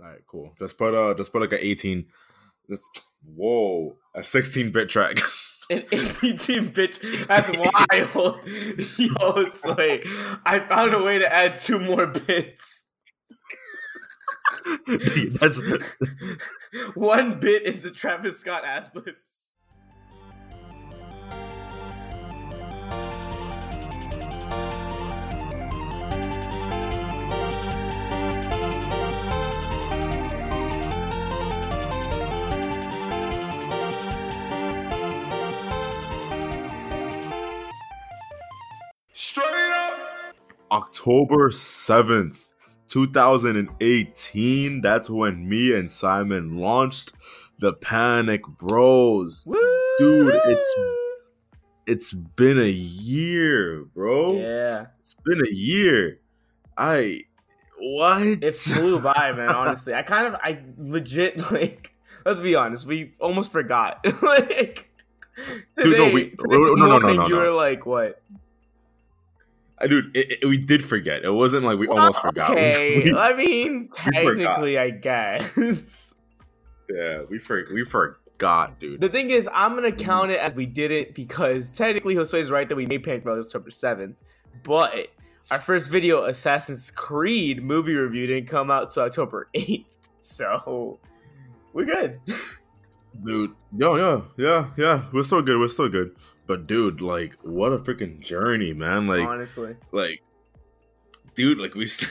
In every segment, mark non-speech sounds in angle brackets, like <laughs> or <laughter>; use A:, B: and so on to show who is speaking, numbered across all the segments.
A: All right, cool. Just put a just put like an eighteen. Just whoa, a sixteen bit track. <laughs>
B: An 18 bit. That's wild. <laughs> Yo, Sway. I found a way to add two more bits. <laughs>
A: That's
B: One bit is the Travis Scott ad libs.
A: October seventh, two thousand and eighteen. That's when me and Simon launched the Panic Bros. Dude, it's it's been a year, bro.
B: Yeah.
A: It's been a year. I what?
B: It flew by, man, honestly. I kind of, I legit, <laughs> like, let's be honest, we almost forgot. <laughs> like,
A: Dude, no, we-
B: today
A: no, no, no, no, no,
B: You were like, what?
A: Dude, it, it- we did forget. It wasn't like we almost forgot. <laughs>
B: Okay,
A: we-
B: I mean, technically, I guess. <laughs>
A: yeah, we for, we forgot, dude.
B: The thing is, I'm gonna count it as we did it because technically Josue is right that we made Panic Bros October 7th, but our first video, Assassin's Creed movie review, didn't come out till October 8th, <laughs> so we're good.
A: Dude, yo, yeah, yeah, yeah. We're so good. We're so good. But dude, like, what a freaking journey, man! Like,
B: honestly.
A: like, dude, like we. St-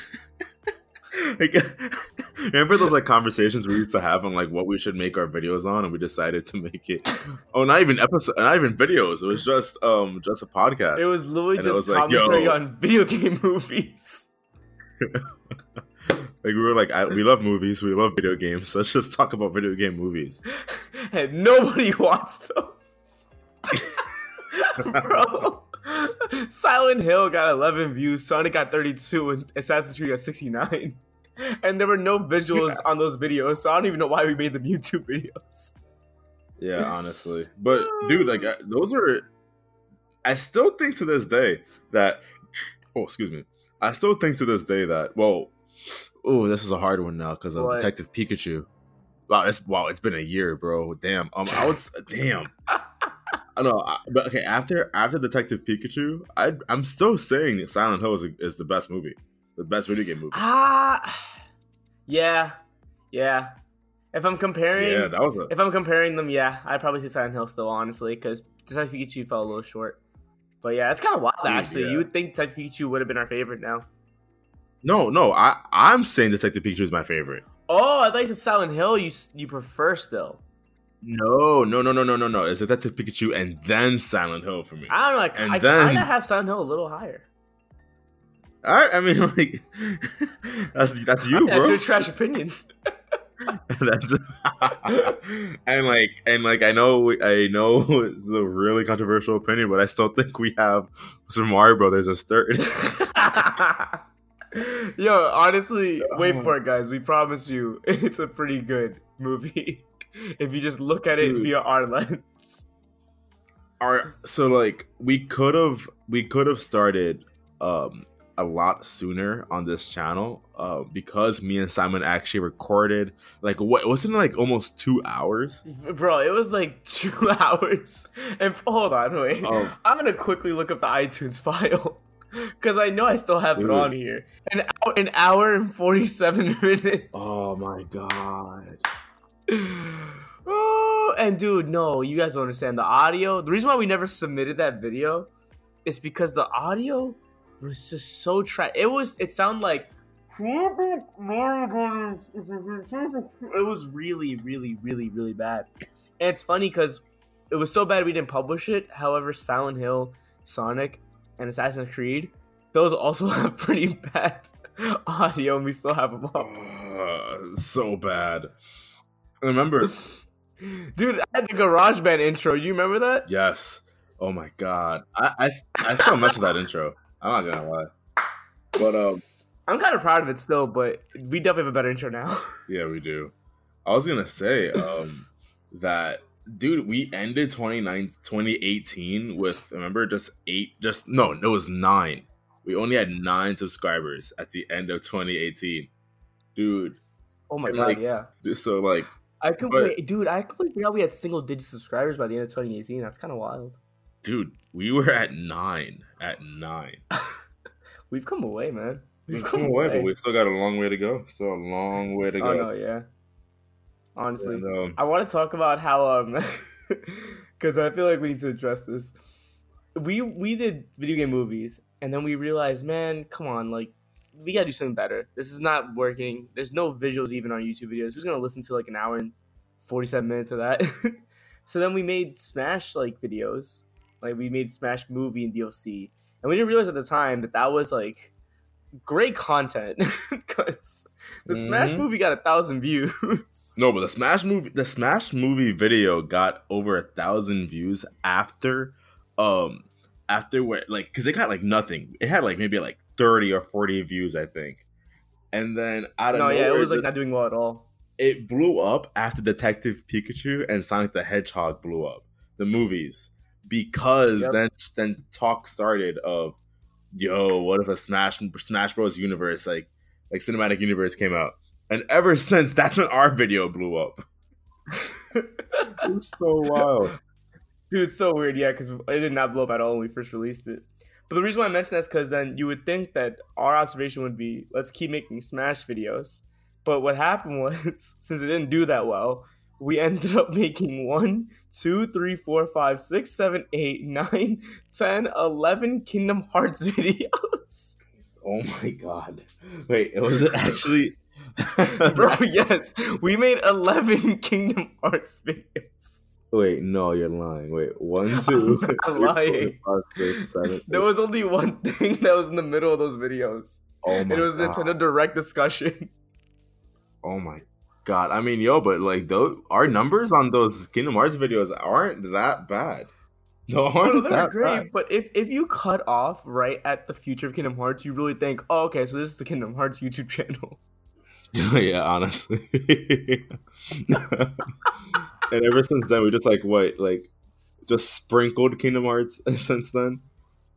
A: <laughs> like, <laughs> remember those like conversations we used to have on like what we should make our videos on, and we decided to make it. <laughs> Oh, not even episode, not even videos. It was just um, just a podcast.
B: It was literally
A: And
B: just
A: was
B: commentary
A: yo.
B: on video game movies.
A: Like we were like, I, we love movies, we love video games. Let's just talk about video game movies. <laughs>
B: and nobody watched those. <laughs> Bro. Silent Hill got 11 views, Sonic got 32, and Assassin's Creed got 69. <laughs> And there were no visuals on those videos, so I don't even know why we made them YouTube videos.
A: Yeah, honestly. But dude, like those are I still think to this day that oh, excuse me. I still think to this day that well, oh, this is a hard one now because of
B: What?
A: Detective Pikachu. Wow, it's wow, it's been a year, bro. Damn. Um I would <laughs> damn. I know, but okay. After after Detective Pikachu, I I'm still saying that Silent Hill is, is the best movie, the best video game movie.
B: Ah, <sighs> yeah, yeah. If I'm comparing,
A: Yeah, that was a
B: if I'm comparing them, yeah, I'd probably say Silent Hill still, honestly, because Detective Pikachu fell a little short. But yeah, it's kind of wild, actually.
A: yeah.
B: You would think Detective Pikachu would have been our favorite now.
A: No, no. I I'm saying Detective Pikachu is my favorite.
B: Oh, I thought you said Silent Hill. You you prefer still?
A: No, no, no, no, no, no, no. It's Detective Pikachu and then Silent Hill for me.
B: I don't know. I,
A: And
B: I
A: then-
B: kind of have Silent Hill a little higher.
A: I, I mean, <laughs> like, that's that's you,
B: That's
A: bro.
B: your trash opinion. <laughs>
A: that's <laughs> and like and like I know I know it's a really controversial opinion, but I still think we have some Mario Brothers as third. <laughs>
B: Yo, honestly, wait
A: Oh.
B: for it, guys. We promise you, <laughs> it's a pretty good movie <laughs> if you just look at it
A: Dude.
B: via our lens.
A: Our so like we could have we could have started um a lot sooner on this channel uh, because me and Simon actually recorded like what wasn't it like almost two hours
B: Bro, it was like two hours. And hold on, wait.
A: Oh.
B: I'm gonna quickly look up the iTunes file <laughs> because I know I still have
A: Dude.
B: it on here. An hour, an hour and forty-seven <laughs> minutes.
A: oh my god <sighs>
B: oh, and dude, no, you guys don't understand the audio. The reason why we never submitted that video is because the audio was just so trash. It was. It sounded like. It was really, really, really, really bad. And it's funny because it was so bad we didn't publish it. However, Silent Hill, Sonic, and Assassin's Creed, those also <laughs> have pretty bad audio, and we still have them up.
A: Uh, so bad remember <laughs>
B: Dude, I had the GarageBand intro. You remember that?
A: yes oh my god I, I i still mess with that intro i'm not gonna lie but um
B: I'm kind of proud of it still, but we definitely have a better intro now. <laughs>
A: Yeah, we do. I was gonna say um that dude, we ended 29 2018 with remember just eight just no, it was nine. We only had nine subscribers at the end of 2018. Dude,
B: Oh my
A: And,
B: god,
A: like,
B: yeah.
A: So like,
B: I
A: but-
B: completely, dude. I completely forgot we had single digit subscribers by the end of 2018. That's kind of wild.
A: dude, we were at nine. At nine. <laughs>
B: We've come away, man.
A: We've come away, but we still got a long way to go. So a long way to oh, go.
B: Oh no, yeah. Honestly,
A: And, um,
B: I want to talk about how um, <laughs> because I feel like we need to address this. We we did video game movies, and then we realized, man, come on, like we gotta do something better. This is not working. There's no visuals even on YouTube videos. Who's gonna listen to like an hour and forty seven minutes of that? <laughs> so then we made Smash like videos, like we made Smash movie and DLC, and we didn't realize at the time that that was like great content <laughs> because the Smash
A: Mhm.
B: movie got a thousand views. <laughs>
A: no, but the Smash movie, the Smash movie video got over a thousand views after, um, after where like because it got like nothing. It had like maybe like thirty or forty views, I think. And then out of
B: no, yeah, it was like not doing well at all.
A: it blew up after Detective Pikachu and Sonic the Hedgehog blew up the movies because
B: Yep.
A: then then talk started of yo what if a Smash Smash Bros universe like like cinematic universe came out and ever <laughs> since that's when our video blew up. It's so wild.
B: Dude, it's so weird, yeah, because it did not blow up at all when we first released it. But the reason why I mention that is because then you would think that our observation would be, let's keep making Smash videos. But what happened <laughs> was, since it didn't do that well, we ended up making one, two, three, four, five, six, seven, eight, nine, <laughs> ten, eleven Kingdom Hearts <laughs> videos.
A: Oh my god! Wait, it was it <laughs> actually?
B: Bro, yes, we made 11 Kingdom Hearts videos.
A: Wait, no, you're lying. Wait, one, two,
B: I'm not
A: three, four,
B: lying.
A: five, six, seven,
B: There
A: eight.
B: was only one thing that was in the middle of those videos.
A: Oh my
B: it was
A: god!
B: Nintendo Direct discussion.
A: Oh my god! I mean, yo, but like those our numbers on those Kingdom Hearts videos aren't that bad. <laughs> No,
B: No,
A: aren't
B: they were
A: that
B: great,
A: bad.
B: but if, if you cut off right at the future of Kingdom Hearts, you really think, oh, okay, so this is the Kingdom Hearts YouTube <laughs> channel. <laughs>
A: yeah, honestly. and ever since then, we just like what, like, just sprinkled Kingdom Hearts since then.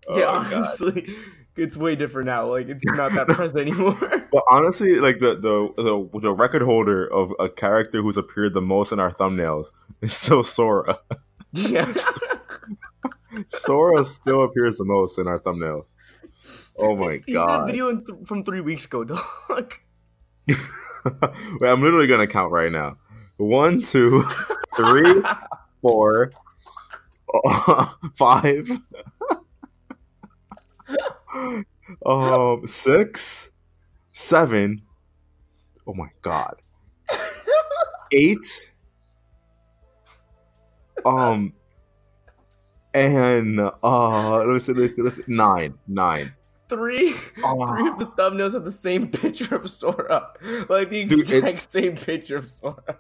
A: Oh
B: yeah,
A: my God.
B: It's way different now. Like, it's <laughs> not that present anymore. <laughs>
A: But honestly, like the, the the the record holder of a character who's appeared the most in our thumbnails is still Sora.
B: Yes. <laughs>
A: Sora still appears the most in our thumbnails. Oh my
B: He's- he's in a
A: god!
B: video th- from three weeks ago, dog.
A: Wait, I'm literally gonna count right now. One, two, three, four, five, um, six, seven. Oh my god, eight. Um, and uh, let me see, let's see, let's see, nine, nine.
B: three,
A: Oh.
B: three of the thumbnails have the same picture of Sora. Like, the
A: Dude, it-
B: exact same picture of Sora.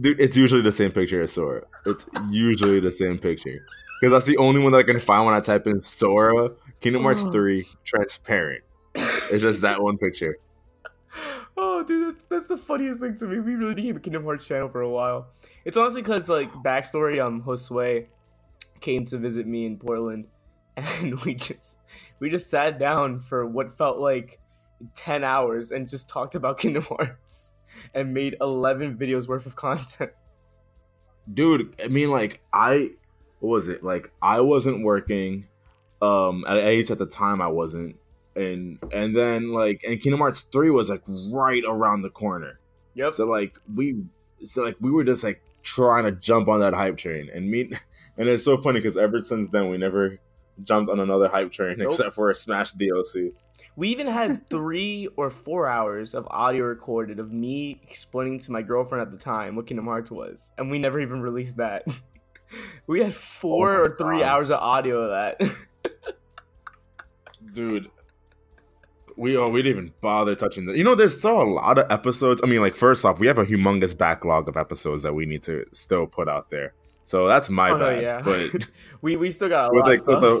A: Dude, it's usually the same picture as Sora. It's usually the same picture. Because that's the only one that I can find when I type in Sora, Kingdom Hearts
B: Oh.
A: 3, transparent. It's just that one picture. <laughs>
B: Oh, dude, that's, that's the funniest thing to me. We really became a Kingdom Hearts channel for a while. It's honestly because, like, backstory, um, Josue came to visit me in Portland, <laughs> and we just we just sat down for what felt like ten hours and just talked about <laughs> Kingdom Hearts and made eleven videos worth of content.
A: Dude, I mean, like, I, what was it? Like, I wasn't working. Um, at least at the time, I wasn't. And and then like and Kingdom Hearts 3 was like right around the corner.
B: Yep.
A: So like we so like we were just like trying to jump on that hype train and me <laughs> and it's so funny because ever since then we never jumped on another hype train
B: Nope.
A: except for a Smash DLC.
B: We even had <laughs> three or four hours of audio recorded of me explaining to my girlfriend at the time what Kingdom Hearts was, and we never even released that. <laughs> we had four
A: Oh
B: or three
A: God.
B: hours of audio of that.
A: Dude, we uh, oh we didn't even bother touching the. You know, there's still a lot of episodes. I mean, like first off, we have a humongous backlog of episodes that we need to still put out there. So that's my
B: Oh, no,
A: bad.
B: yeah.
A: But <laughs>
B: we we still got a
A: with
B: lot
A: like
B: of
A: with
B: stuff.
A: a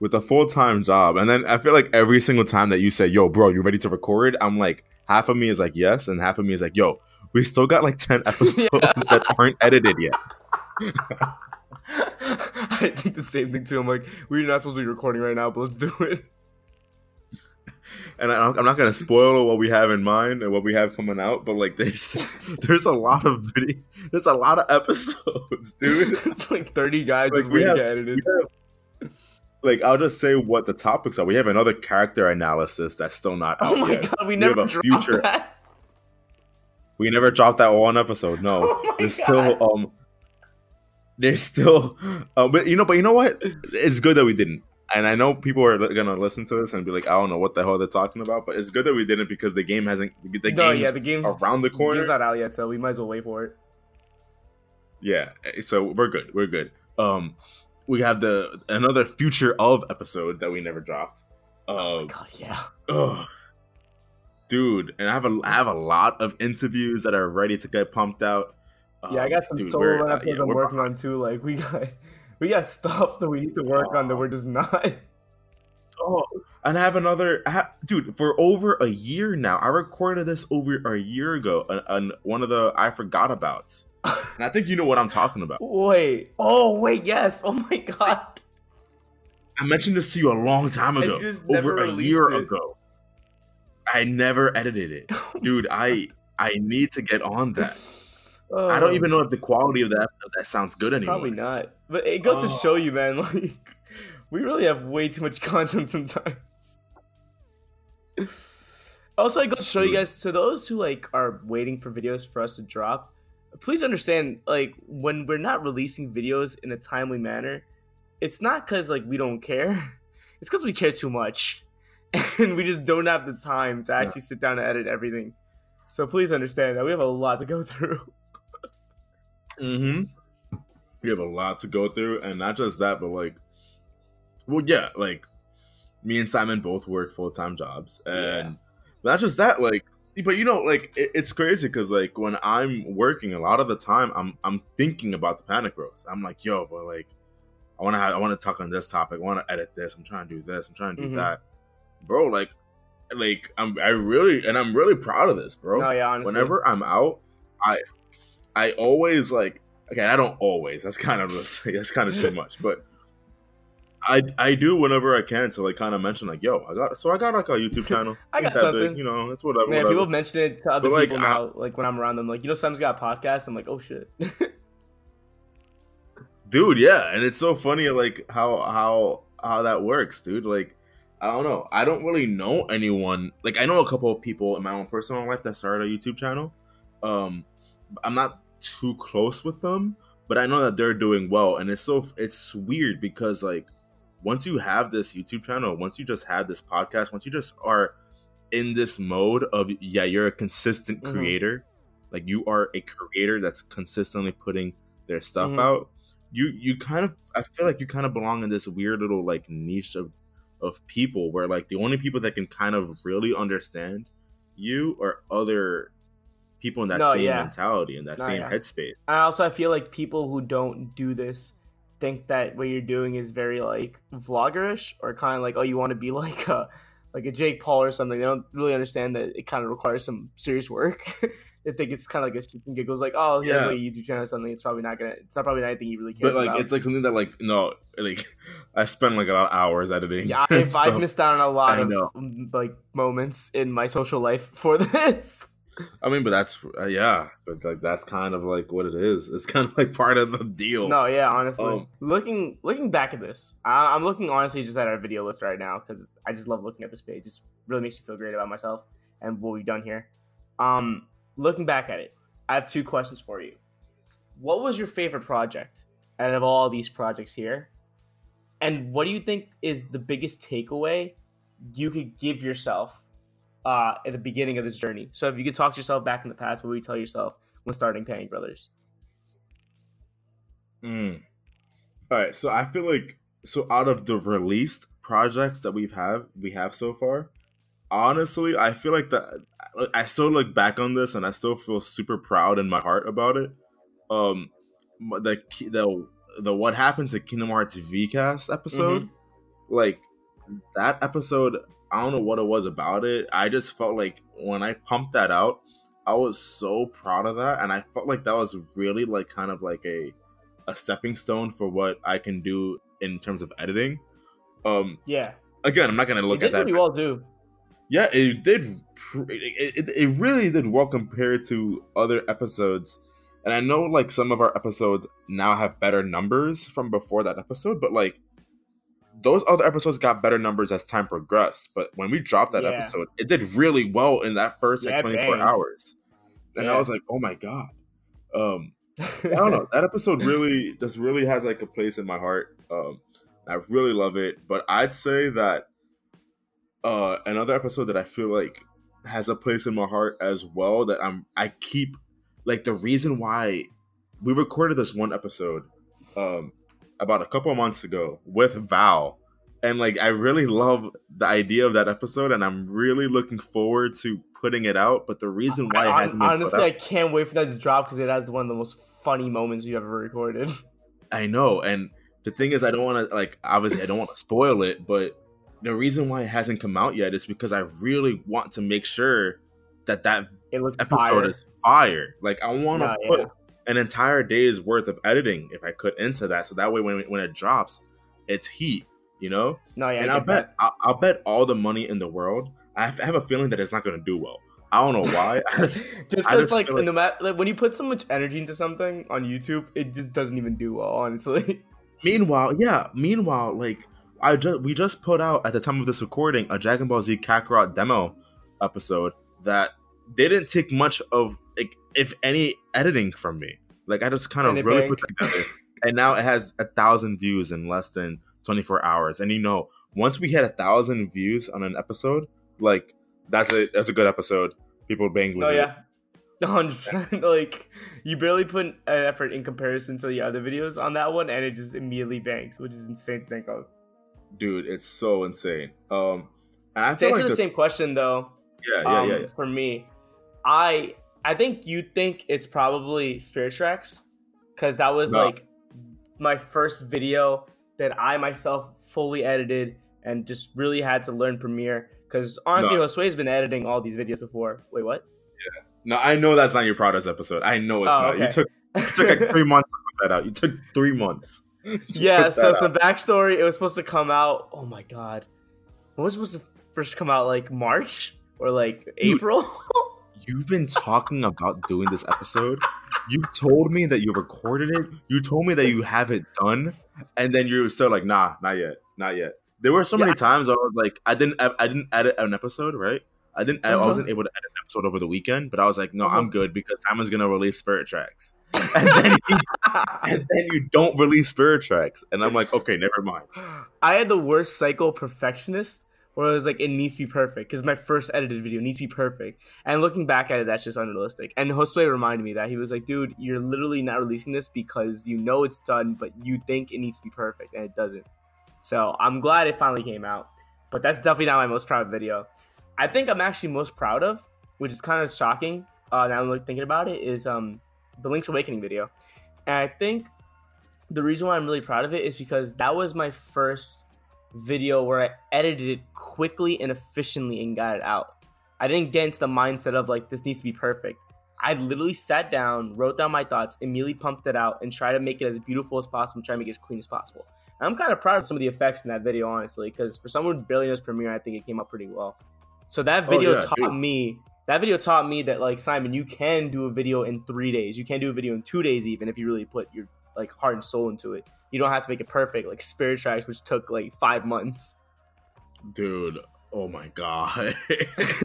A: with a full time job, and then I feel like every single time that you say, "Yo, bro, you ready to record?" I'm like, half of me is like, "Yes," and half of me is like, "Yo, we still got like ten <laughs> episodes that aren't edited yet." <laughs> <laughs>
B: I think the same thing too. I'm like, we're not supposed to be recording right now, but let's do it.
A: and I, I'm not gonna spoil what we have in mind and what we have coming out, but like there's <laughs> there's a lot of video, there's a lot of episodes, <laughs> dude.
B: it's like 30 guys
A: Like,
B: just
A: we have-
B: edit it.
A: Like I'll just say what the topics are. We have another character analysis that's still not.
B: Oh my
A: yet.
B: god, we
A: We
B: never
A: have a
B: dropped
A: future-
B: that.
A: We never dropped that one episode. No,
B: Oh
A: there's
B: God.
A: still um, there's still, uh, but you know, but you know what? It's good that we didn't. And I know people are gonna listen to this and be like, I don't know what the hell they're talking about, but it's good that we didn't because the game hasn't. The
B: no,
A: game's
B: yeah, the game's
A: around the corner.
B: game's not out yet, so we might as well wait for it.
A: Yeah, eh, so we're good. We're good. Um, we have the another future of episode that we never dropped.
B: Oh
A: Uh,
B: my god, yeah.
A: ugh. dude, and I have a I have a lot of interviews that are ready to get pumped out.
B: Yeah, I
A: Um,
B: got some
A: dude,
B: solo
A: uh, yeah,
B: I'm working on too. Like we got <laughs> we got stuff that we need to work on that we're just not. <laughs>
A: Oh, and I have another, I ha- dude. For over a year now, I recorded this over a year ago on, on one of the I forgot abouts, and I think you know what I'm talking about.
B: Wait. Oh wait, yes. Oh my <laughs> god.
A: I mentioned this to you a long time ago,
B: you just never
A: over a year
B: it.
A: ago. I never edited it, dude. I I need to get on that. I don't
B: Oh,
A: even um, know if the quality of that of that sounds good anymore.
B: Probably not. But it goes to
A: Oh.
B: show you, man. <laughs> Like we really have way too much <laughs> content sometimes. Also, I go to show you guys. To those who like are waiting for videos for us to drop, please understand. Like when we're not releasing videos in a timely manner, it's not because like we don't care. <laughs> It's because we care too much, and we just don't have the time to actually sit down and edit everything. So please understand that we have a lot to go through.
A: Mm-hmm. We have a lot to go through, and not just that, but like, well, yeah, like me and Simon both work full time jobs, and
B: Yeah.
A: not just that, like, but you know, like it, it's crazy because like when I'm working, a lot of the time I'm I'm thinking about the panic bros. I'm like, yo, but like, I want to I want to talk on this topic. I want to edit this. I'm trying to do this. I'm trying to do
B: Mhm.
A: that, bro. Like, like I'm I really and I'm really proud of this, bro
B: No, yeah, honestly.
A: whenever I'm out, I I always like okay, I don't always. That's kind of <laughs> that's kind of too much, but I I do whenever I can to like kind of mention like, yo, I got so I got like a YouTube <laughs> channel.
B: I got
A: that big,
B: something.
A: you know, it's whatever.
B: Man,
A: whatever.
B: people mention it to other
A: But, like,
B: people
A: I-
B: now. Like when I'm around them, like you know, Sam's got a podcast. I'm like, oh shit. <laughs>
A: dude yeah and it's so funny like how how how that works dude like i don't know i don't really know anyone like i know a couple of people in my own personal life that started a youtube channel um i'm not too close with them but i know that they're doing well and it's so it's weird because like once you have this youtube channel once you just have this podcast once you just are in this mode of yeah you're a consistent
B: Mhm.
A: creator like you are a creator that's consistently putting their stuff
B: Mhm.
A: out you you kind of i feel like you kind of belong in this weird little like niche of of people where like the only people that can kind of really understand you are other people in that
B: No,
A: same
B: yeah.
A: mentality in that
B: No,
A: same
B: yeah.
A: headspace
B: And also, I feel like people who don't do this think that what you're doing is very like vloggerish or kind of like, oh, you want to be <laughs> like a like a Jake Paul or something. They don't really understand that it kind of requires some serious work. <laughs> they think it's kind of like a shits and giggles, like, oh, he has
A: Yeah.
B: like a YouTube channel or something. It's probably not gonna. It's not probably not anything he really cares
A: but like
B: about.
A: it's like something that like no like <laughs> i spend like a lot of hours editing
B: yeah,
A: and
B: I've, I've missed out on a lot of
A: know.
B: mm, like moments in my social life for this.
A: I mean but that's uh, yeah but like that's kind of like what it is it's kind of like part of the deal
B: No, yeah, honestly,
A: Um,
B: looking looking back at this, I, I'm looking honestly just at our video list right now because I just love looking at this page. It just really makes me feel great about myself and what we've done here. Um, looking back at it, I have two questions for you. What was your favorite project out of all these projects here? And what do you think is the biggest takeaway you could give yourself uh, at the beginning of this journey? So if you could talk to yourself back in the past, what would you tell yourself when starting Panic Brothers?
A: Mm. All right, so I feel like so out of the released projects that we've have we have so far, honestly, I feel like that I still look back on this and I still feel super proud in my heart about it. Um, the the the what happened to Kingdom Hearts VCast episode, like that episode. I don't know what it was about it. I just felt like when I pumped that out, I was so proud of that, and I felt like that was really like kind of like a a stepping stone for what I can do in terms of editing. Um,
B: Yeah,
A: again, I'm not gonna
B: you
A: look at that.
B: pretty well do.
A: Yeah, it did. It, it, it really did well compared to other episodes. And I know like some of our episodes now have better numbers from before that episode, but like those other episodes got better numbers as time progressed. But when we dropped that
B: Yeah.
A: episode, it did really well in that first like
B: Yeah,
A: 24
B: banged.
A: hours. And I was like, oh my god. Um <laughs> I don't know. That episode really just really has like a place in my heart. Um, I really love it. But I'd say that uh, another episode that I feel like has a place in my heart as well. That I'm I keep like the reason why we recorded this one episode um, about a couple months ago with Val. And like I really love the idea of that episode, and I'm really looking forward to putting it out. But the reason why it
B: I-
A: hasn't
B: honestly, I can't wait for that to drop because it has one of the most funny moments you ever recorded. <laughs>
A: I know, and the thing is, I don't want to like. Obviously, I don't want to spoil it, but the reason why it hasn't come out yet is because I really want to make sure that that episode
B: fire.
A: is fire. Like, I want to
B: Nah,
A: put
B: yeah.
A: An entire day's worth of editing, if I could, into that, so that way when when it drops, it's heat. You know,
B: No, yeah,
A: and
B: I
A: I'll bet I'll, I'll bet all the money in the world. I have, I have a feeling that it's not going to do well. I don't know why. Just, <laughs>
B: just because, like,
A: like-
B: no matter like, when you put so much energy into something on YouTube, it just doesn't even do well. Honestly, <laughs>
A: Meanwhile, yeah. Meanwhile, like I just we just put out at the time of this recording a Dragon Ball Z Kakarot demo episode that didn't take much of like if any editing from me. Like I just kind of really put it together, and now it has a thousand views in less than twenty four hours. And you know, once we hit a thousand views on an episode, like that's a that's a good episode. People bang with
B: oh
A: it.
B: yeah, <laughs> hundred percent. Like you barely put an effort in comparison to the other videos on that one, and it just immediately bangs, which is insane to think of.
A: dude, it's so insane. Um, and I
B: To answer
A: like
B: the
A: the-
B: same question though,
A: yeah, yeah,
B: um,
A: yeah, yeah.
B: for me, I I think you think it's probably Spirit Tracks because that was
A: No.
B: like my first video that I myself fully edited and just really had to learn Premiere. Because honestly,
A: No.
B: Josue's been editing all these videos before. Wait, what? Yeah.
A: No, I know that's not your proudest episode. I know it's
B: Oh,
A: not. You took you took like three <laughs> months to put that out. You took three months. <laughs>
B: yeah. So some backstory. It was supposed to come out. Oh my god, when was supposed to first come out? Like March or like
A: Dude.
B: April? <laughs>
A: you've been talking about doing this episode. You told me that you recorded it. You told me that you have it done, and then you're still like, nah, not yet, not yet. There were so many times I was like, I didn't, I didn't edit an episode, right? I didn't, I
B: Uh-huh.
A: wasn't able to edit an episode over the weekend, but I was like, no,
B: Uh-huh.
A: I'm good because Simon's gonna release Spirit Tracks, and then you, <laughs> and then you don't release Spirit Tracks, and I'm like, okay, never mind.
B: I had the worst psycho perfectionist where it was like it needs to be perfect because my first edited video needs to be perfect. And looking back at it, that's just unrealistic. And Josue reminded me that he was like, "Dude, you're literally not releasing this because you know it's done, but you think it needs to be perfect, and it doesn't." So I'm glad it finally came out. But that's definitely not my most proud video. I think I'm actually most proud of, which is kind of shocking. Uh, now I'm thinking about it, is um the Link's Awakening video, and I think the reason why I'm really proud of it is because that was my first video where I edited it quickly and efficiently and got it out. I didn't get into the mindset of like this needs to be perfect. I literally sat down, wrote down my thoughts, immediately pumped it out, and tried to make it as beautiful as possible, try to make it as clean as possible. And I'm kind of proud of some of the effects in that video, honestly, because for someone who barely knows Premiere, I think it came out pretty well. So that
A: Oh,
B: video
A: yeah,
B: taught
A: dude.
B: me that video taught me that like Simon, you can do a video in three days. You can do a video in two days, even if you really put your like heart and soul into it. You don't have to make it perfect, like Spirit Tracks, which took like five months.
A: dude. Oh my god. <laughs>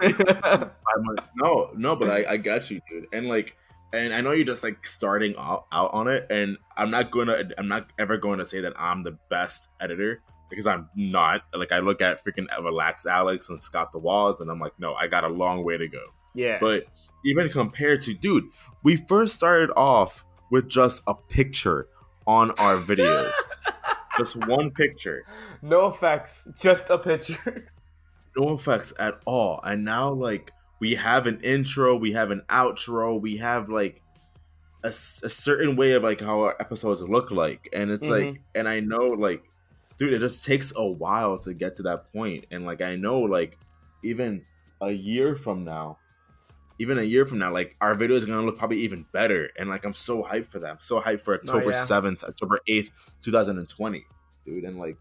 A: Five months. No, no, but I, I got you, dude. And like, and I know you're just like starting out, out on it, and I'm not gonna, I'm not ever going to say that I'm the best editor because I'm not. Like, I look at freaking Relaxalax and Scott the Woz, and I'm like, no, I got a long way to go.
B: yeah.
A: But even compared to, dude, we first started off with just a picture on our videos, <laughs> just one picture.
B: no effects, just a picture. <laughs>
A: no effects at all. And now like we have an intro, we have an outro, we have like a, a certain way of like how our episodes look like, and it's like, mm-hmm. and I know like, dude, it just takes a while to get to that point. point, and like I know like even a year from now. Even a year from now, like our video is gonna look probably even better, and like I'm so hyped for that. I'm so hyped for oh, October
B: yeah.
A: seventh, October eighth, two thousand and twenty, dude. And like,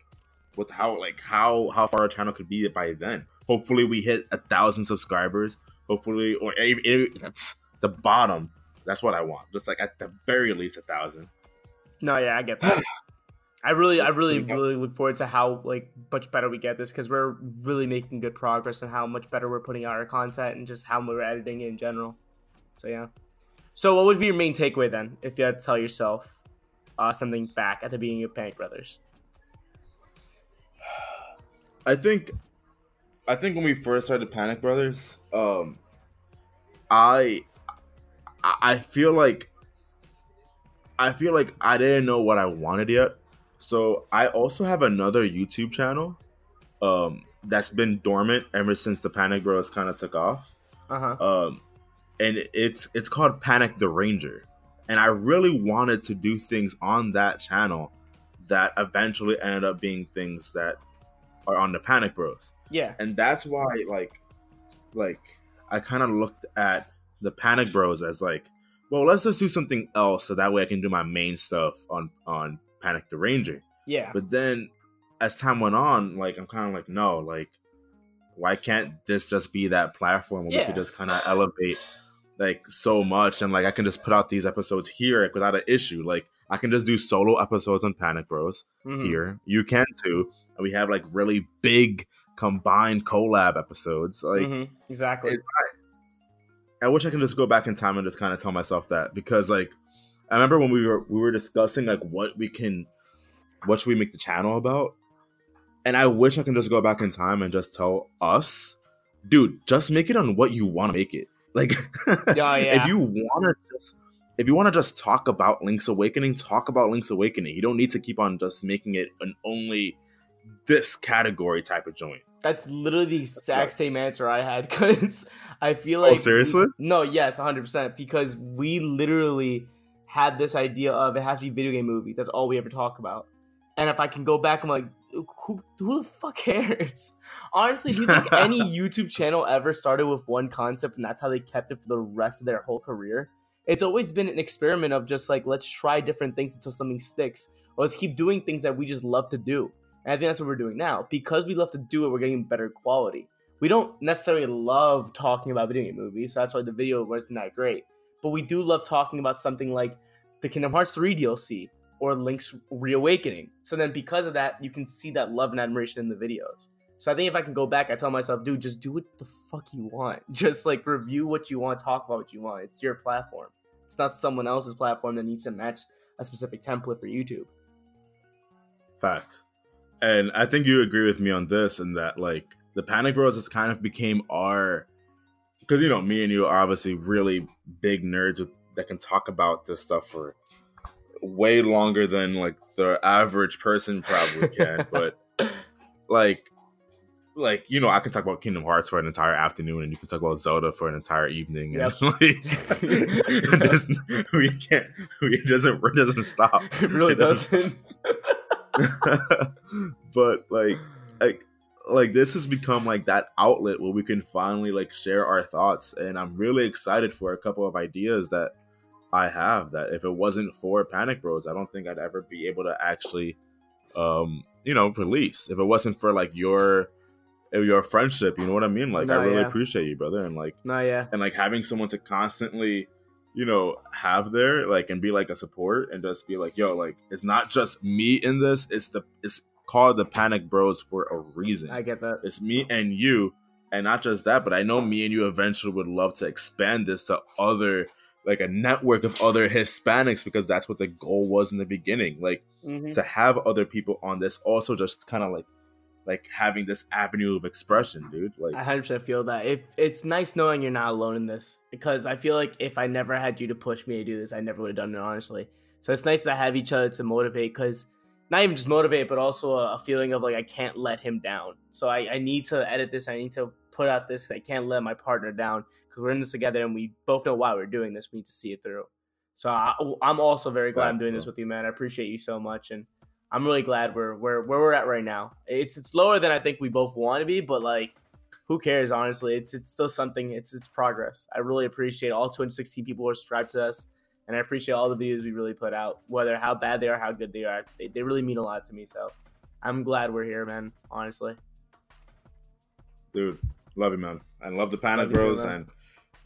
A: with how like how how far our channel could be by then. Hopefully, we hit a thousand subscribers. Hopefully, or that's the bottom. That's what I want. Just like at the very least a thousand.
B: No, yeah, I get that. <sighs> <laughs> I really, I really, really look forward to how like much better we get this because we're really making good progress and how much better we're putting out our content and just how we're editing it in general. So yeah. So what would be your main takeaway then, if you had to tell yourself uh, something back at the beginning of Panic Brothers?
A: I think, I think when we first started Panic Brothers, um, I, I feel like, I feel like I didn't know what I wanted yet. So I also have another YouTube channel, um, that's been dormant ever since the Panic Bros kind of took off.
B: Uh huh.
A: Um, and it's it's called Panic the Ranger, and I really wanted to do things on that channel that eventually ended up being things that are on the Panic Bros.
B: Yeah.
A: And that's why like like I kind of looked at the Panic Bros as like, well, let's just do something else so that way I can do my main stuff on on Panic the Ranger.
B: Yeah.
A: But then as time went on, like I'm kind of like, no, like why can't this just be that platform where
B: Yeah.
A: we could just kind of elevate like so much and like I can just put out these episodes here like, without an issue. Like I can just do solo episodes on Panic Bros
B: Mhm.
A: here. You can too. And we have like really big combined collab episodes. Like
B: Mhm. Exactly.
A: it- I wish I can just go back in time and just kind of tell myself that because like I remember when we were we were discussing like what we can what should we make the channel about? And I wish I can just go back in time and just tell us, dude, just make it on what you want to make it. <laughs> Like oh, <laughs>
B: Yeah, yeah.
A: if you want to just if you want to just talk about Link's Awakening, talk about Link's Awakening. You don't need to keep on just making it an only this category type of joint.
B: That's literally the exact same answer I had <laughs> because I feel oh, like
A: oh, seriously?
B: No, yes, 100%. Because we literally had this idea of it has to be video game movie. That's all we ever talk about. And if I can go back, I'm like, who, who the fuck cares? <laughs> Honestly, do you think <laughs> any YouTube channel ever started with one concept and that's how they kept it for the rest of their whole career? It's always been an experiment of just like, let's try different things until something sticks. Or let's keep doing things that we just love to do. And I think that's what we're doing now. Because we love to do it, we're getting better quality we don't necessarily love talking about video game movies, so that's why the video wasn't that great. But we do love talking about something like the Kingdom Hearts 3 DLC or Link's Reawakening. So then, because of that, you can see that love and admiration in the videos. So I think if I can go back, I tell myself, dude, just do what the fuck you want. <laughs> Just like review what you want, talk about what you want. It's your platform. It's not someone else's platform that needs to match a specific template for YouTube.
A: Facts. And I think you agree with me on this and that like the Panic Bros has kind of became our because you know me and you are obviously really big nerds with, that can talk about this stuff for way longer than like the average person probably can. <laughs> but like like you know I can talk about Kingdom Hearts for an entire afternoon and you can talk about Zelda for an entire evening and <laughs> like <laughs> there's- we can't we it doesn't it doesn't stop
B: it really
A: It doesn't-
B: doesn't.
A: but like like like this has become like that outlet where we can finally like share our thoughts and i'm really excited for a couple of ideas that i have that if it wasn't for panic bros i don't think i'd ever be able to actually um you know release if it wasn't for like your your friendship you know what i mean like i really
B: yeah.
A: appreciate you brother and like
B: no, yeah.
A: and like having someone to constantly you know have there like and be like a support and just be like yo like it's not just me in this it's the it's called the panic bros for a reason
B: I get that.
A: it's me and you and not just that but i know me and you eventually would love to expand this to other like a network of other hispanics because that's what the goal was in the beginning like
B: Mhm.
A: to have other people on this also just kind of like like having this avenue of expression dude like
B: I 100% feel that. If it's nice knowing you're not alone in this because I feel like if I never had you to push me to do this, I never would have done it honestly. So it's nice to have each other to motivate because not even just motivate, but also a, a feeling of like I can't let him down. So I, I need to edit this. I need to put out this. I can't let my partner down because we're in this together and we both know why we're doing this. We need to see it through. So I, I'm also very glad I'm
A: Facts,
B: doing this with you, man. I appreciate you so much and. I'm really glad we're where where we're at right now. It's it's lower than I think we both want to be, but like who cares honestly it's it's still something it's it's progress i really appreciate all 216 people who are subscribed to us and i appreciate all the videos we really put out whether how bad they are how good they are they, they really mean a lot to me so i'm glad we're here man honestly
A: dude, love you, man. And love the Panic
B: Love too,
A: Bros. and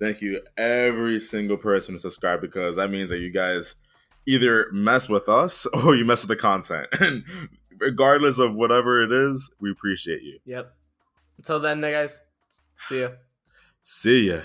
A: thank you every single person who subscribed because that means that you guys either mess with us <laughs> or you mess with the content. <laughs> And regardless of whatever it is, we appreciate you.
B: Yep. Until then, guys. See ya.
A: See ya.